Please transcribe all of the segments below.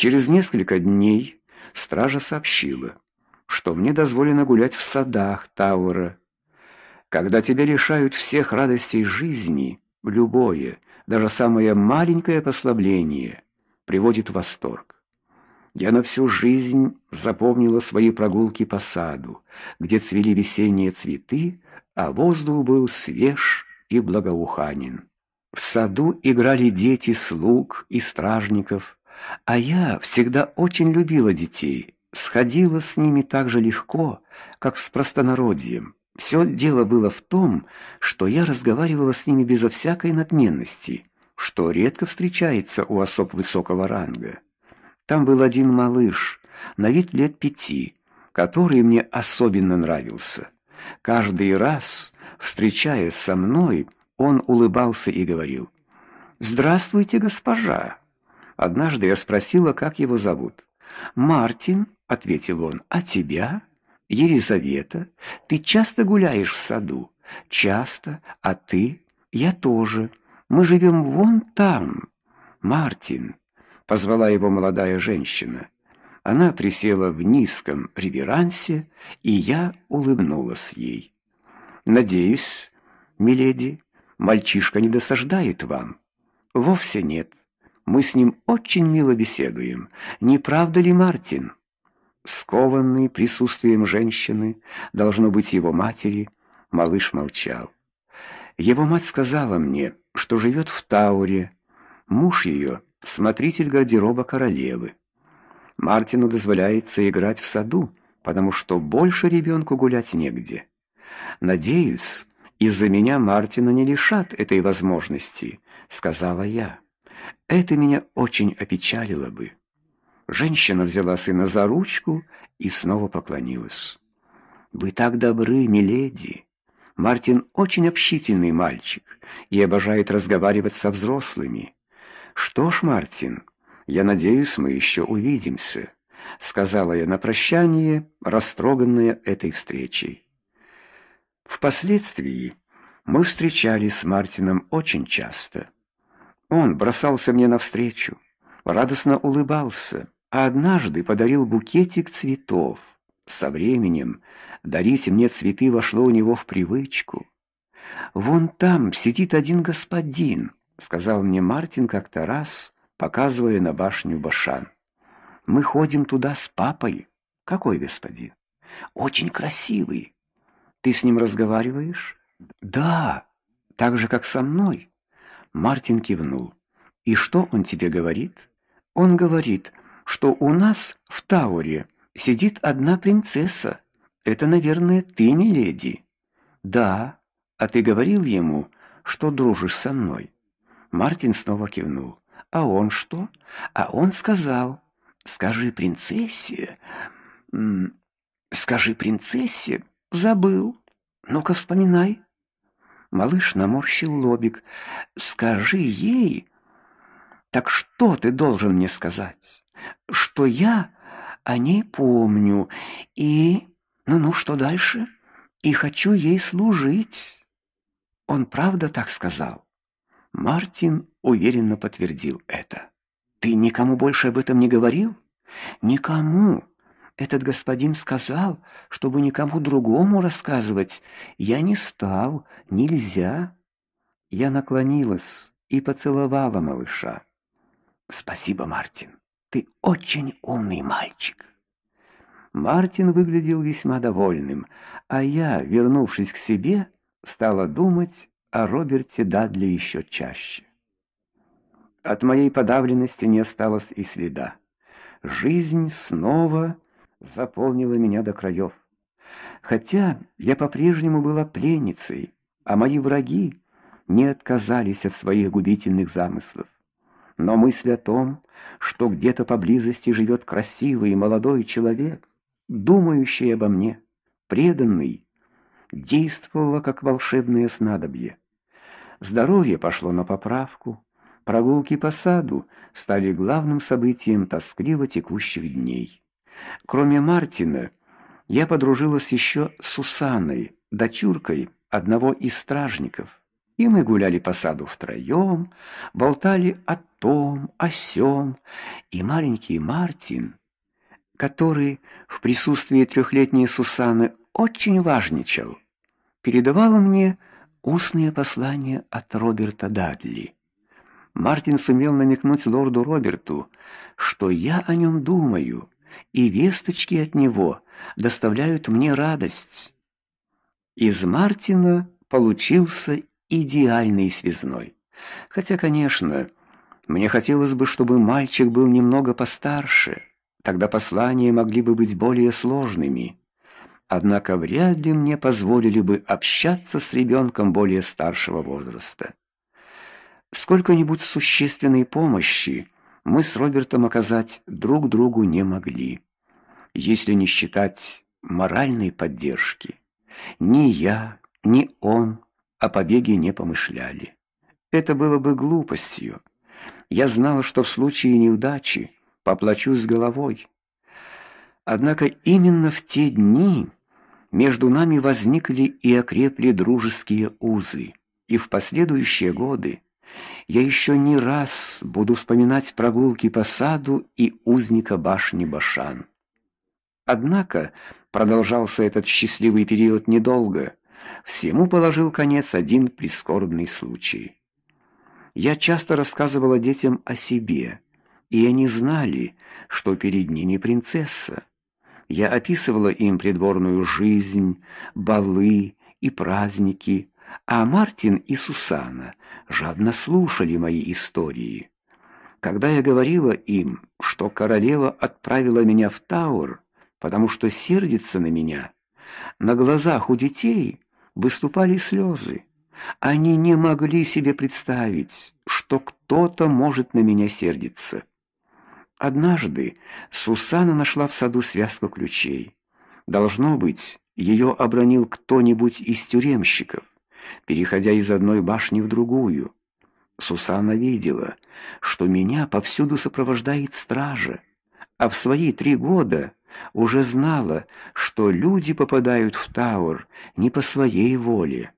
Через несколько дней стража сообщила, что мне дозволено гулять в садах Тауэра. Когда тебя лишают всех радостей жизни, любое, даже самое маленькое послабление приводит в восторг. Я на всю жизнь запомнила свои прогулки по саду, где цвели весенние цветы, а воздух был свеж и благоуханен. В саду играли дети слуг и стражников, а я всегда очень любила детей, сходила с ними так же легко, как с простонародьем. Все дело было в том, что я разговаривала с ними безо всякой надменности, что редко встречается у особ высокого ранга. Там был один малыш, на вид лет пяти, который мне особенно нравился. Каждый раз, встречаясь со мной, он улыбался и говорил: "Здравствуйте, госпожа". Однажды я спросила, как его зовут. "Мартин", ответил он. "А тебя?" "Елизавета. Ты часто гуляешь в саду?" "Часто. А ты?" "Я тоже. Мы живем вон там." "Мартин", позвала его молодая женщина. Она присела в низком реверансе, и я улыбнулась ей. "Надеюсь, миледи, Мальчишка не досаждает вам? Вовсе нет. Мы с ним очень мило беседуем. Не правда ли, Мартин? Скованный присутствием женщины, должно быть его матери, малыш молчал. Его мать сказала мне, что живет в Тауре. Муж ее — смотритель гардероба королевы. Мартину дозволяется играть в саду, потому что больше ребенку гулять негде. Надеюсь, из-за меня Мартина не лишат этой возможности, сказала я. Это меня очень опечалило бы. Женщина взяла сына за ручку и снова поклонилась. Вы так добры, миледи. Мартин очень общительный мальчик и обожает разговаривать со взрослыми. Что ж, Мартин, я надеюсь, мы еще увидимся, сказала я на прощание, растроганная этой встречей. Впоследствии мы встречались с Мартином очень часто. Он бросался мне навстречу, радостно улыбался, а однажды подарил букетик цветов. Со временем дарить мне цветы вошло у него в привычку. Вон там сидит один господин, сказал мне Мартин как-то раз, показывая на башню Башан. Мы ходим туда с папой. Какой господин? Очень красивый. Ты с ним разговариваешь? Да, так же как со мной. Мартин кивнул. И что он тебе говорит? Он говорит, что у нас в Тауре сидит одна принцесса. Это, наверное, ты, миледи. Да. А ты говорил ему, что дружишь со мной? Мартин снова кивнул. А он что? А он сказал: "Скажи принцессе, скажи принцессе, забыл. Ну-ка вспоминай". Малыш наморщил лобик. Скажи ей. Так что ты должен мне сказать? Что я о ней помню и ну-ну, что дальше? И хочу ей служить. Он правда так сказал? Мартин уверенно подтвердил это. Ты никому больше об этом не говорил? Никому. Этот господин сказал, чтобы никому другому рассказывать. Я не стал, нельзя. Я наклонилась и поцеловала малыша. Спасибо, Мартин. Ты очень умный мальчик. Мартин выглядел весьма довольным, а я, вернувшись к себе, стала думать о Роберте Дадли еще чаще. От моей подавленности не осталось и следа. Жизнь снова заполнила меня до краев. Хотя я по-прежнему была пленницей, а мои враги не отказались от своих губительных замыслов. Но мысль о том, что где-то поблизости живет красивый молодой человек, думающий обо мне, преданный, действовала как волшебное снадобье. Здоровье пошло на поправку, прогулки по саду стали главным событием тоскливо текущих дней. Кроме Мартина, я подружилась еще с Сусанной, дочуркой одного из стражников. И мы гуляли по саду втроем, болтали о том, о сём, и маленький Мартин, который в присутствии трехлетней Сусаны очень важничал, передавал мне устные послания от Роберта Дадли. Мартин сумел намекнуть лорду Роберту, что я о нем думаю, и весточки от него доставляют мне радость. Из Мартина получился идеальный связной. Хотя, конечно, мне хотелось бы, чтобы мальчик был немного постарше. Тогда послания могли бы быть более сложными. Однако вряд ли мне позволили бы общаться с ребенком более старшего возраста. Сколько-нибудь существенной помощи мы с Робертом оказать друг другу не могли, если не считать моральной поддержки. Ни я, ни он о побеге не помышляли. Это было бы глупостью. Я знала, что в случае неудачи поплачусь головой. Однако именно в те дни между нами возникли и окрепли дружеские узы, и в последующие годы я еще не раз буду вспоминать прогулки по саду и узника башни Башан. Однако продолжался этот счастливый период недолго. Всему положил конец один прискорбный случай. Я часто рассказывала детям о себе, и они знали, что перед ними принцесса. Я описывала им придворную жизнь, балы и праздники, а Мартин и Сусана жадно слушали мои истории. Когда я говорила им, что королева отправила меня в Тауэр, потому что сердится на меня, на глазах у детей выступали слезы. Они не могли себе представить, что кто-то может на меня сердиться. Однажды Сусана нашла в саду связку ключей. Должно быть, ее обронил кто-нибудь из тюремщиков, переходя из одной башни в другую. Сусана видела, что меня повсюду сопровождает стража, а в свои три года уже знала, что люди попадают в Тауэр не по своей воле.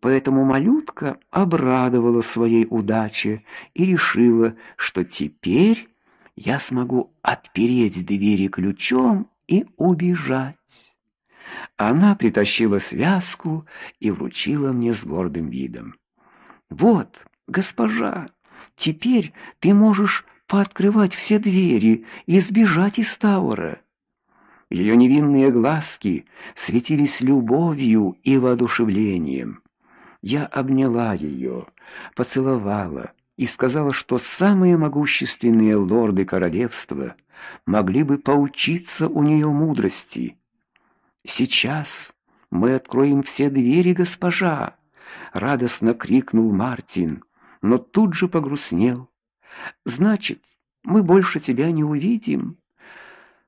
Поэтому малютка обрадовала своей удаче и решила, что теперь я смогу отпереть двери ключом и убежать. Она притащила связку и вручила мне с гордым видом. Вот, госпожа, теперь ты можешь пооткрывать все двери и сбежать из Тауэра. Ее невинные глазки светились любовью и воодушевлением. Я обняла ее, поцеловала и сказала, что самые могущественные лорды королевства могли бы поучиться у нее мудрости. Сейчас мы откроем все двери, госпожа, радостно крикнул Мартин, но тут же погрустнел. Значит, мы больше тебя не увидим.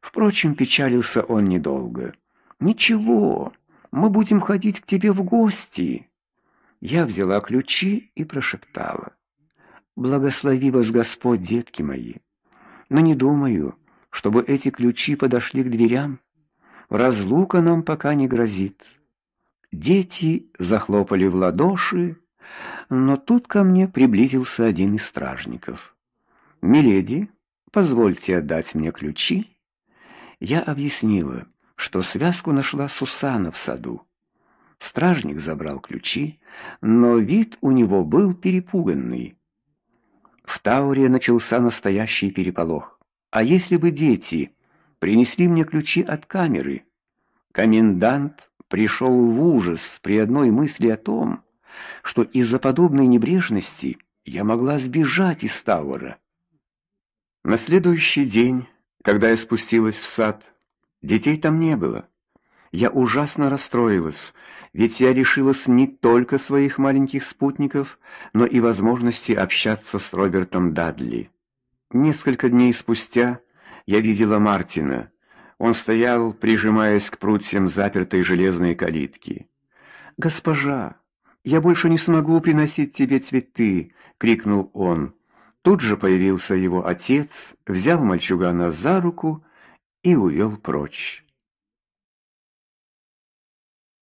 Впрочем, печалился он недолго. Ничего, мы будем ходить к тебе в гости. Я взяла ключи и прошептала: Благослови вас Господь, детки мои. Но не думаю, чтобы эти ключи подошли к дверям. Разлука нам пока не грозит. Дети захлопали в ладоши, но тут ко мне приблизился один из стражников. "Миледи, позвольте отдать мне ключи". Я объяснила, что связку нашла Сусана в саду. Стражник забрал ключи, но вид у него был перепуганный. В Тауре начался настоящий переполох. А если бы дети принесли мне ключи от камеры? Комендант пришел в ужас при одной мысли о том, что из-за подобной небрежности я могла сбежать из Тауэра. На следующий день когда я спустилась в сад, детей там не было. Я ужасно расстроилась, ведь я лишилась не только своих маленьких спутников, но и возможности общаться с Робертом Дадли. Несколько дней спустя я видела Мартина. Он стоял, прижимаясь к прутьям запертой железной калитки. "Госпожа, я больше не смогу приносить тебе цветы", крикнул он. Тут же появился его отец, взял мальчугана за руку и увел прочь.